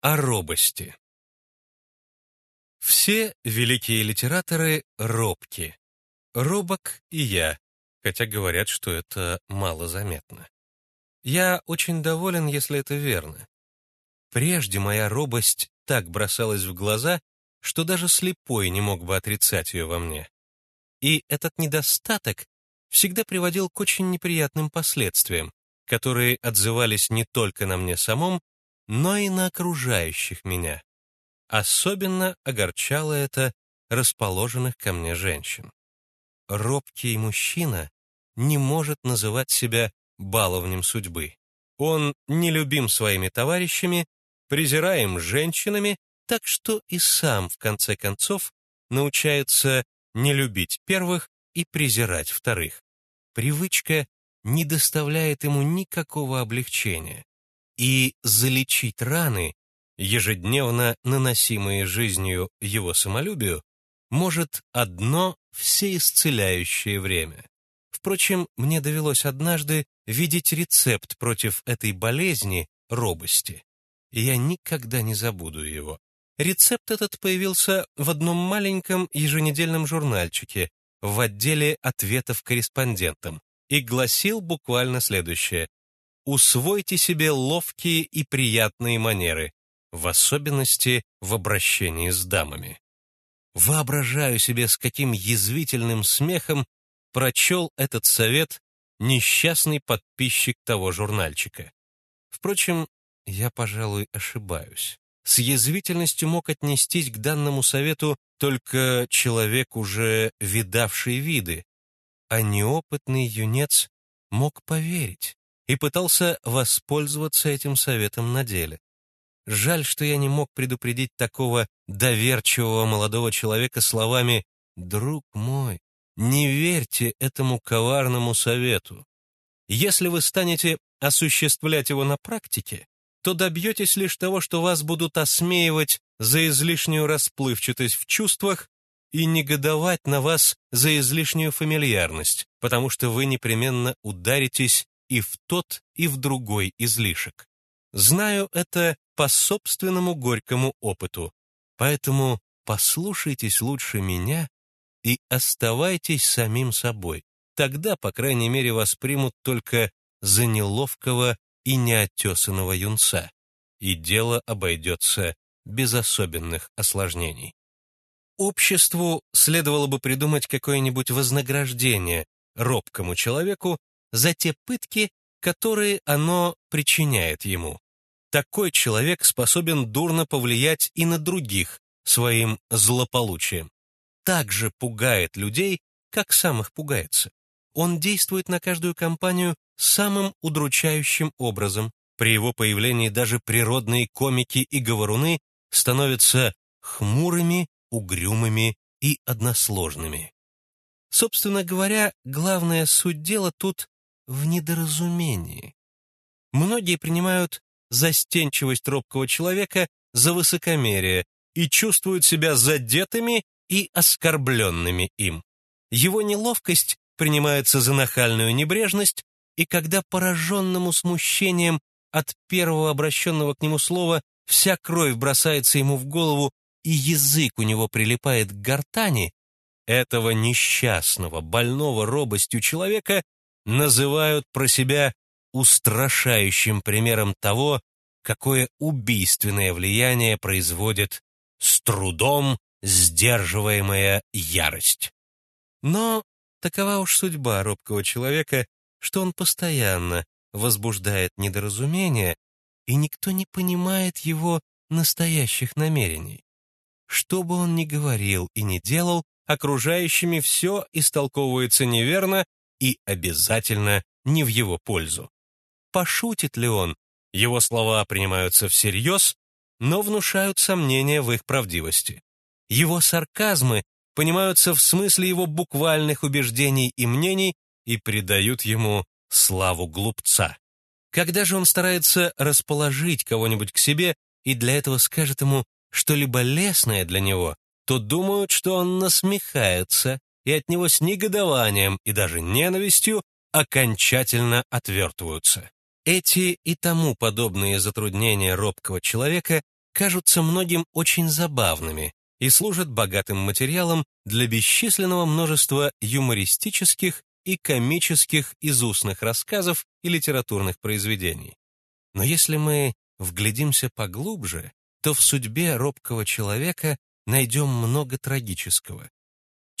О робости. Все великие литераторы робки. Робок и я, хотя говорят, что это малозаметно. Я очень доволен, если это верно. Прежде моя робость так бросалась в глаза, что даже слепой не мог бы отрицать ее во мне. И этот недостаток всегда приводил к очень неприятным последствиям, которые отзывались не только на мне самом, но и на окружающих меня. Особенно огорчало это расположенных ко мне женщин. Робкий мужчина не может называть себя баловнем судьбы. Он нелюбим своими товарищами, презираем женщинами, так что и сам, в конце концов, научается не любить первых и презирать вторых. Привычка не доставляет ему никакого облегчения. И залечить раны, ежедневно наносимые жизнью его самолюбию, может одно всеисцеляющее время. Впрочем, мне довелось однажды видеть рецепт против этой болезни, робости, и я никогда не забуду его. Рецепт этот появился в одном маленьком еженедельном журнальчике в отделе ответов корреспондентам и гласил буквально следующее. «Усвойте себе ловкие и приятные манеры, в особенности в обращении с дамами». Воображаю себе, с каким язвительным смехом прочел этот совет несчастный подписчик того журнальчика. Впрочем, я, пожалуй, ошибаюсь. С язвительностью мог отнестись к данному совету только человек, уже видавший виды, а неопытный юнец мог поверить и пытался воспользоваться этим советом на деле. Жаль, что я не мог предупредить такого доверчивого молодого человека словами «Друг мой, не верьте этому коварному совету. Если вы станете осуществлять его на практике, то добьетесь лишь того, что вас будут осмеивать за излишнюю расплывчатость в чувствах и негодовать на вас за излишнюю фамильярность, потому что вы непременно ударитесь и в тот, и в другой излишек. Знаю это по собственному горькому опыту, поэтому послушайтесь лучше меня и оставайтесь самим собой. Тогда, по крайней мере, вас примут только за неловкого и неотесанного юнца, и дело обойдется без особенных осложнений. Обществу следовало бы придумать какое-нибудь вознаграждение робкому человеку за те пытки, которые оно причиняет ему. Такой человек способен дурно повлиять и на других своим злополучием. Так же пугает людей, как сам их пугается. Он действует на каждую компанию самым удручающим образом. При его появлении даже природные комики и говоруны становятся хмурыми угрюмыми и односложными. Собственно говоря, главная суть дела тут в недоразумении. Многие принимают застенчивость робкого человека за высокомерие и чувствуют себя задетыми и оскорбленными им. Его неловкость принимается за нахальную небрежность, и когда пораженному смущением от первого обращенного к нему слова вся кровь бросается ему в голову и язык у него прилипает к гортани, этого несчастного, больного робостью человека называют про себя устрашающим примером того, какое убийственное влияние производит с трудом сдерживаемая ярость. Но такова уж судьба робкого человека, что он постоянно возбуждает недоразумения, и никто не понимает его настоящих намерений. Что бы он ни говорил и ни делал, окружающими все истолковывается неверно и обязательно не в его пользу. Пошутит ли он, его слова принимаются всерьез, но внушают сомнения в их правдивости. Его сарказмы понимаются в смысле его буквальных убеждений и мнений и придают ему славу глупца. Когда же он старается расположить кого-нибудь к себе и для этого скажет ему что-либо лесное для него, то думают, что он насмехается, и от него с негодованием и даже ненавистью окончательно отвертываются. Эти и тому подобные затруднения робкого человека, кажутся многим очень забавными и служат богатым материалом для бесчисленного множества юмористических и комических из устных рассказов и литературных произведений. Но если мы вглядимся поглубже, то в судьбе робкого человека найдем много трагического.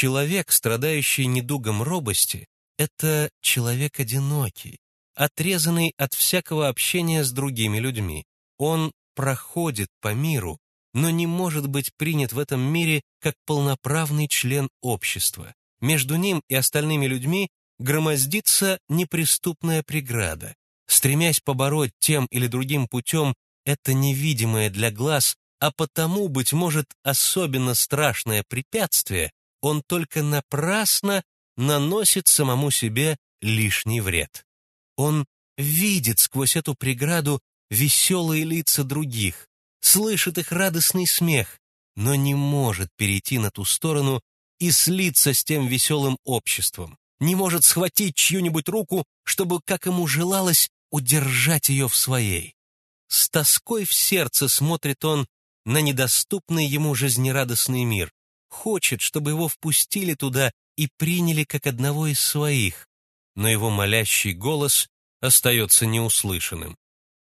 Человек, страдающий недугом робости, это человек одинокий, отрезанный от всякого общения с другими людьми. Он проходит по миру, но не может быть принят в этом мире как полноправный член общества. Между ним и остальными людьми громоздится неприступная преграда. Стремясь побороть тем или другим путем это невидимое для глаз, а потому, быть может, особенно страшное препятствие, он только напрасно наносит самому себе лишний вред. Он видит сквозь эту преграду веселые лица других, слышит их радостный смех, но не может перейти на ту сторону и слиться с тем веселым обществом, не может схватить чью-нибудь руку, чтобы, как ему желалось, удержать ее в своей. С тоской в сердце смотрит он на недоступный ему жизнерадостный мир, хочет, чтобы его впустили туда и приняли как одного из своих, но его молящий голос остается неуслышанным.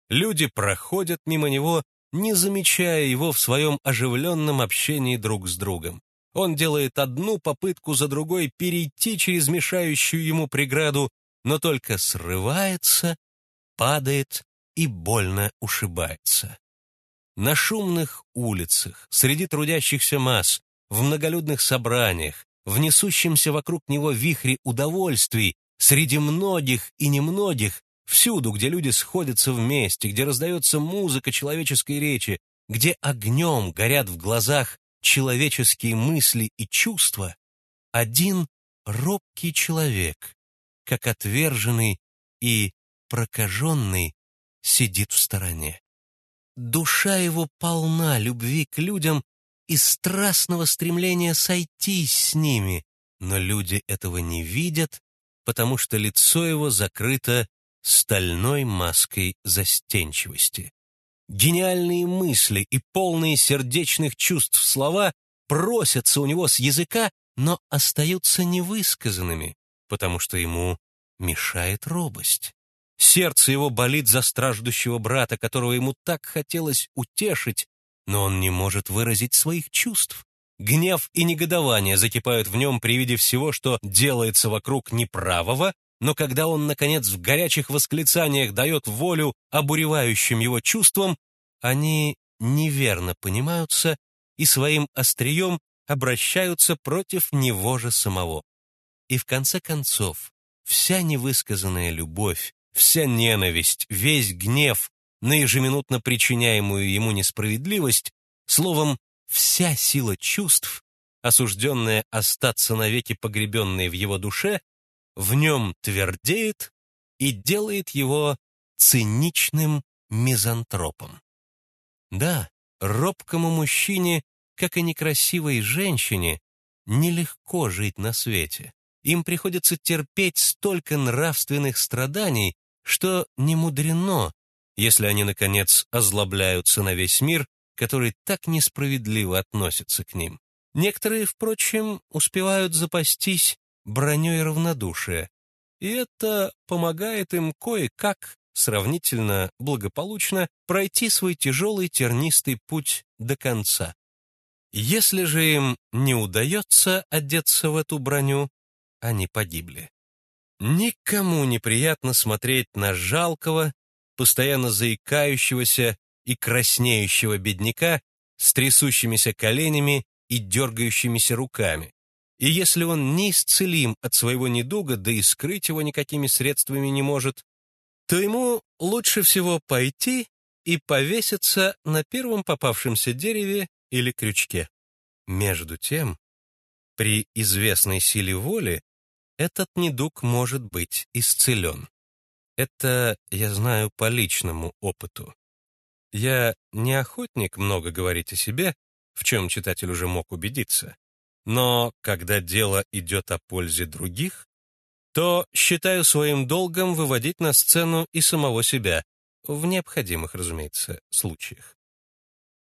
Люди проходят мимо него, не замечая его в своем оживленном общении друг с другом. Он делает одну попытку за другой перейти через мешающую ему преграду, но только срывается, падает и больно ушибается. На шумных улицах, среди трудящихся масс, в многолюдных собраниях, в несущемся вокруг него вихре удовольствий, среди многих и немногих, всюду, где люди сходятся вместе, где раздается музыка человеческой речи, где огнем горят в глазах человеческие мысли и чувства, один робкий человек, как отверженный и прокаженный, сидит в стороне. Душа его полна любви к людям и страстного стремления сойтись с ними, но люди этого не видят, потому что лицо его закрыто стальной маской застенчивости. Гениальные мысли и полные сердечных чувств слова просятся у него с языка, но остаются невысказанными, потому что ему мешает робость. Сердце его болит за страждущего брата, которого ему так хотелось утешить, но он не может выразить своих чувств. Гнев и негодование закипают в нем при виде всего, что делается вокруг неправого, но когда он, наконец, в горячих восклицаниях дает волю обуревающим его чувствам, они неверно понимаются и своим острием обращаются против него же самого. И в конце концов, вся невысказанная любовь, вся ненависть, весь гнев на ежеминутно причиняемую ему несправедливость, словом, вся сила чувств, осужденная остаться навеки погребенной в его душе, в нем твердеет и делает его циничным мизантропом. Да, робкому мужчине, как и некрасивой женщине, нелегко жить на свете. Им приходится терпеть столько нравственных страданий, что не мудрено, если они, наконец, озлобляются на весь мир, который так несправедливо относится к ним. Некоторые, впрочем, успевают запастись броней равнодушия, и это помогает им кое-как, сравнительно благополучно, пройти свой тяжелый тернистый путь до конца. Если же им не удается одеться в эту броню, они погибли. Никому неприятно смотреть на жалкого, постоянно заикающегося и краснеющего бедняка с трясущимися коленями и дергающимися руками. И если он неисцелим от своего недуга, да и скрыть его никакими средствами не может, то ему лучше всего пойти и повеситься на первом попавшемся дереве или крючке. Между тем, при известной силе воли этот недуг может быть исцелен. Это я знаю по личному опыту. Я не охотник много говорить о себе, в чем читатель уже мог убедиться. Но когда дело идет о пользе других, то считаю своим долгом выводить на сцену и самого себя, в необходимых, разумеется, случаях.